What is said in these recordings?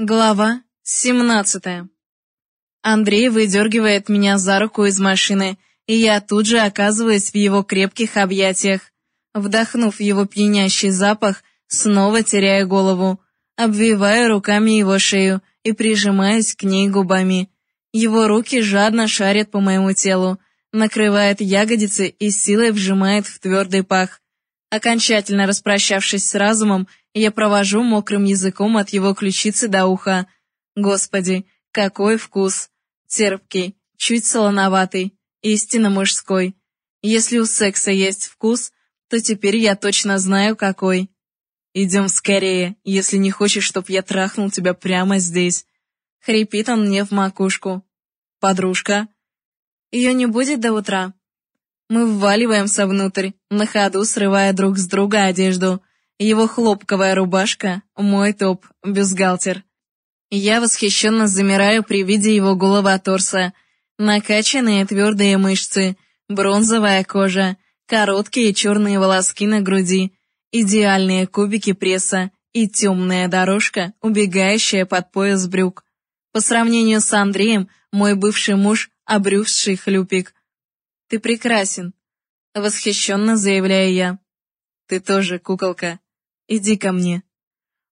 Глава 17 Андрей выдергивает меня за руку из машины, и я тут же оказываюсь в его крепких объятиях. Вдохнув его пьянящий запах, снова теряю голову, обвиваю руками его шею и прижимаюсь к ней губами. Его руки жадно шарят по моему телу, накрывает ягодицы и силой вжимает в твердый пах. Окончательно распрощавшись с разумом, я провожу мокрым языком от его ключицы до уха. Господи, какой вкус! Терпкий, чуть солоноватый, истинно мужской. Если у секса есть вкус, то теперь я точно знаю, какой. Идем скорее, если не хочешь, чтоб я трахнул тебя прямо здесь. Хрипит он мне в макушку. Подружка. Ее не будет до утра. Мы вваливаемся внутрь, на ходу срывая друг с друга одежду. Его хлопковая рубашка, мой топ, бюстгальтер. Я восхищенно замираю при виде его голого торса. Накачанные твердые мышцы, бронзовая кожа, короткие черные волоски на груди, идеальные кубики пресса и темная дорожка, убегающая под пояс брюк. По сравнению с Андреем, мой бывший муж — обрюзший хлюпик. «Ты прекрасен», — восхищенно заявляю я. «Ты тоже, куколка. Иди ко мне».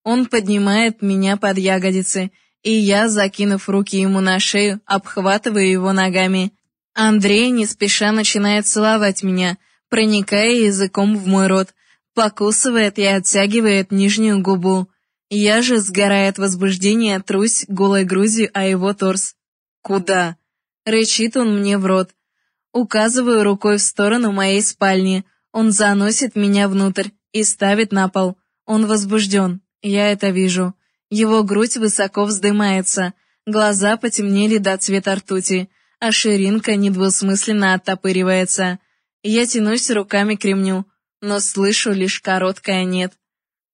Он поднимает меня под ягодицы, и я, закинув руки ему на шею, обхватываю его ногами. Андрей не спеша начинает целовать меня, проникая языком в мой рот, покусывает и оттягивает нижнюю губу. Я же, сгорая от возбуждения, трусь голой грудью о его торс. «Куда?» — рычит он мне в рот. Указываю рукой в сторону моей спальни. Он заносит меня внутрь и ставит на пол. Он возбужден, я это вижу. Его грудь высоко вздымается, глаза потемнели до цвета ртути, а ширинка недвусмысленно оттопыривается. Я тянусь руками к ремню, но слышу лишь короткое «нет».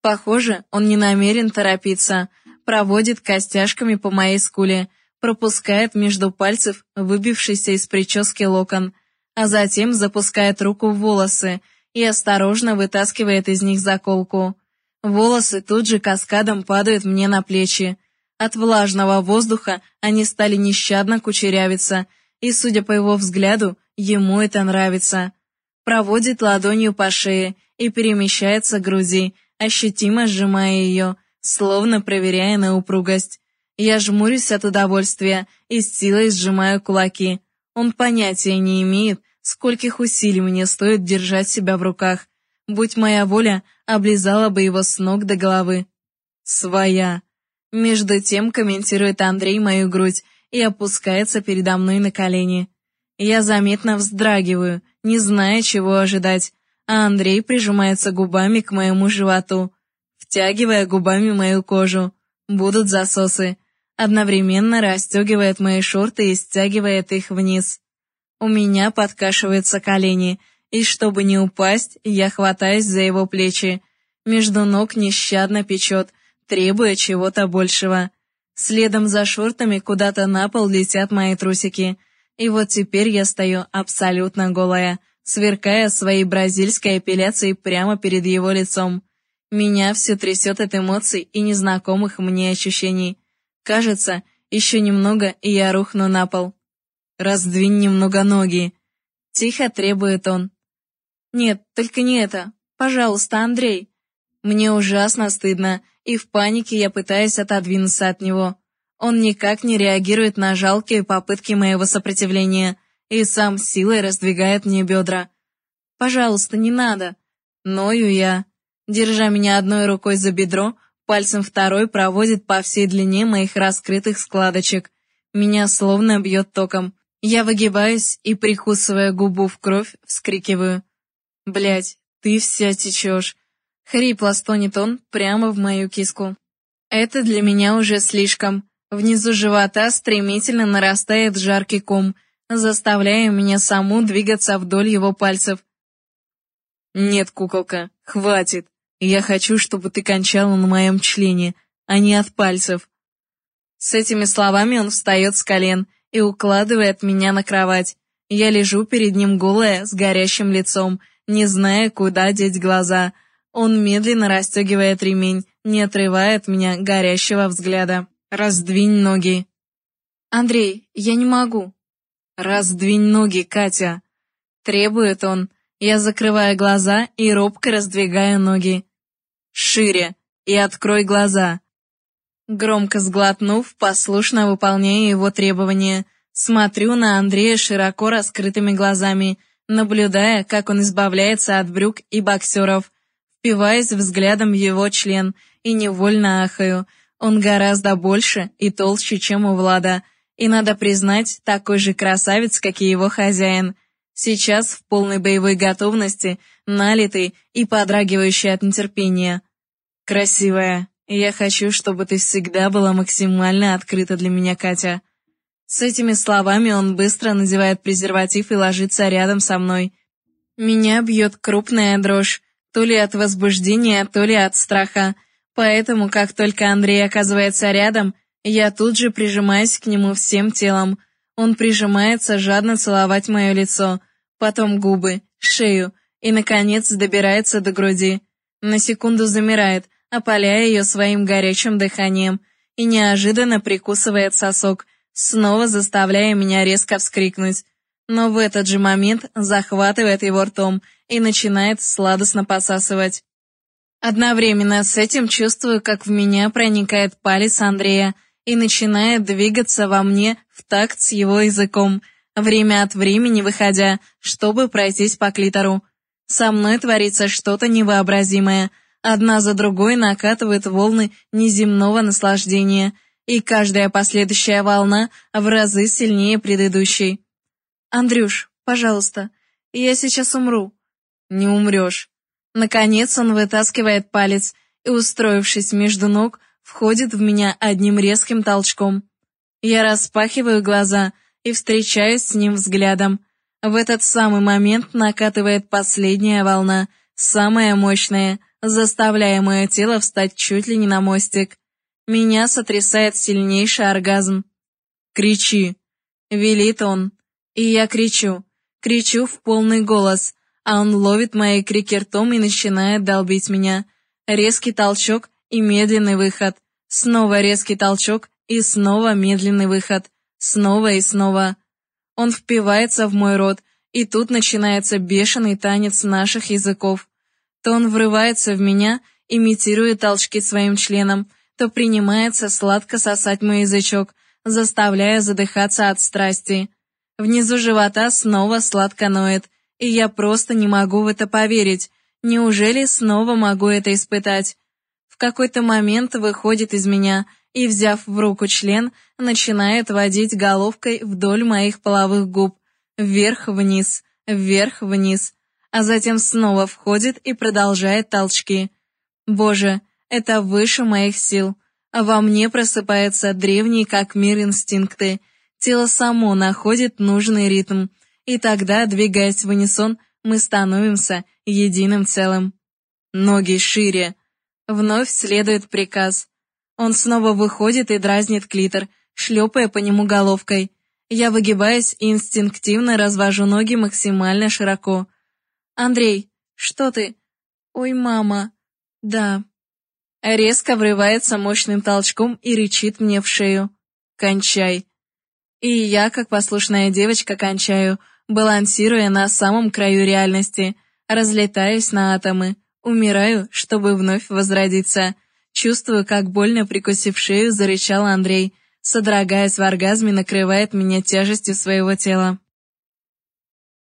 Похоже, он не намерен торопиться, проводит костяшками по моей скуле — пропускает между пальцев выбившийся из прически локон, а затем запускает руку в волосы и осторожно вытаскивает из них заколку. Волосы тут же каскадом падают мне на плечи. От влажного воздуха они стали нещадно кучерявиться, и, судя по его взгляду, ему это нравится. Проводит ладонью по шее и перемещается к груди, ощутимо сжимая ее, словно проверяя на упругость. Я жмурюсь от удовольствия и с силой сжимаю кулаки. Он понятия не имеет, скольких усилий мне стоит держать себя в руках. Будь моя воля, облизала бы его с ног до головы. Своя. Между тем комментирует Андрей мою грудь и опускается передо мной на колени. Я заметно вздрагиваю, не зная, чего ожидать, а Андрей прижимается губами к моему животу, втягивая губами мою кожу. Будут засосы одновременно расстегивает мои шорты и стягивает их вниз. У меня подкашиваются колени, и чтобы не упасть, я хватаюсь за его плечи. Между ног нещадно печет, требуя чего-то большего. Следом за шортами куда-то на пол летят мои трусики. И вот теперь я стою абсолютно голая, сверкая своей бразильской эпиляцией прямо перед его лицом. Меня все трясет от эмоций и незнакомых мне ощущений. Кажется, еще немного, и я рухну на пол. «Раздвинь немного ноги!» Тихо требует он. «Нет, только не это. Пожалуйста, Андрей!» Мне ужасно стыдно, и в панике я пытаюсь отодвинуться от него. Он никак не реагирует на жалкие попытки моего сопротивления и сам силой раздвигает мне бедра. «Пожалуйста, не надо!» Ною я. Держа меня одной рукой за бедро, Пальцем второй проводит по всей длине моих раскрытых складочек. Меня словно бьет током. Я выгибаюсь и, прикусывая губу в кровь, вскрикиваю. Блять, ты вся течешь. Хрипло стонет он прямо в мою киску. Это для меня уже слишком. Внизу живота стремительно нарастает жаркий ком, заставляя меня саму двигаться вдоль его пальцев. «Нет, куколка, хватит!» Я хочу, чтобы ты кончала на моем члене, а не от пальцев». С этими словами он встает с колен и укладывает меня на кровать. Я лежу перед ним голая, с горящим лицом, не зная, куда деть глаза. Он медленно расстегивает ремень, не отрывая от меня горящего взгляда. Раздвинь ноги. Андрей, я не могу. Раздвинь ноги, Катя. Требует он. Я закрываю глаза и робко раздвигаю ноги. Шире и открой глаза. Громко сглотнув, послушно выполняя его требования, смотрю на Андрея широко раскрытыми глазами, наблюдая, как он избавляется от брюк и боксеров, впиваясь взглядом в его член и невольно ахаю — он гораздо больше и толще, чем у Влада, и, надо признать, такой же красавец, как и его хозяин. Сейчас в полной боевой готовности, налитый и подрагивающий от нетерпения. «Красивая, я хочу, чтобы ты всегда была максимально открыта для меня, Катя». С этими словами он быстро надевает презерватив и ложится рядом со мной. Меня бьет крупная дрожь, то ли от возбуждения, то ли от страха. Поэтому, как только Андрей оказывается рядом, я тут же прижимаюсь к нему всем телом. Он прижимается жадно целовать мое лицо, потом губы, шею и, наконец, добирается до груди. На секунду замирает, опаляя ее своим горячим дыханием, и неожиданно прикусывает сосок, снова заставляя меня резко вскрикнуть. Но в этот же момент захватывает его ртом и начинает сладостно посасывать. Одновременно с этим чувствую, как в меня проникает палец Андрея и начинает двигаться во мне в такт с его языком, время от времени выходя, чтобы пройтись по клитору. Со мной творится что-то невообразимое. Одна за другой накатывают волны неземного наслаждения, и каждая последующая волна в разы сильнее предыдущей. «Андрюш, пожалуйста, я сейчас умру». «Не умрешь. Наконец он вытаскивает палец и, устроившись между ног, входит в меня одним резким толчком. Я распахиваю глаза и встречаюсь с ним взглядом. В этот самый момент накатывает последняя волна, самая мощная, заставляя мое тело встать чуть ли не на мостик. Меня сотрясает сильнейший оргазм. «Кричи!» — велит он. И я кричу, кричу в полный голос — а он ловит мои крики ртом и начинает долбить меня. Резкий толчок и медленный выход. Снова резкий толчок и снова медленный выход. Снова и снова. Он впивается в мой рот, и тут начинается бешеный танец наших языков. То он врывается в меня, имитируя толчки своим членом, то принимается сладко сосать мой язычок, заставляя задыхаться от страсти. Внизу живота снова сладко ноет, и я просто не могу в это поверить. Неужели снова могу это испытать? В какой-то момент выходит из меня и, взяв в руку член, начинает водить головкой вдоль моих половых губ, вверх-вниз, вверх-вниз, а затем снова входит и продолжает толчки. Боже, это выше моих сил. Во мне просыпаются древние как мир инстинкты. Тело само находит нужный ритм — и тогда, двигаясь в унисон, мы становимся единым целым. Ноги шире. Вновь следует приказ. Он снова выходит и дразнит клитор, шлепая по нему головкой. Я выгибаюсь и инстинктивно развожу ноги максимально широко. «Андрей, что ты?» «Ой, мама». «Да». Резко врывается мощным толчком и рычит мне в шею. «Кончай». И я, как послушная девочка, кончаю — балансируя на самом краю реальности, разлетаюсь на атомы, умираю, чтобы вновь возродиться. Чувствую, как больно прикусив шею, зарычал Андрей, содрогаясь в оргазме, накрывает меня тяжестью своего тела.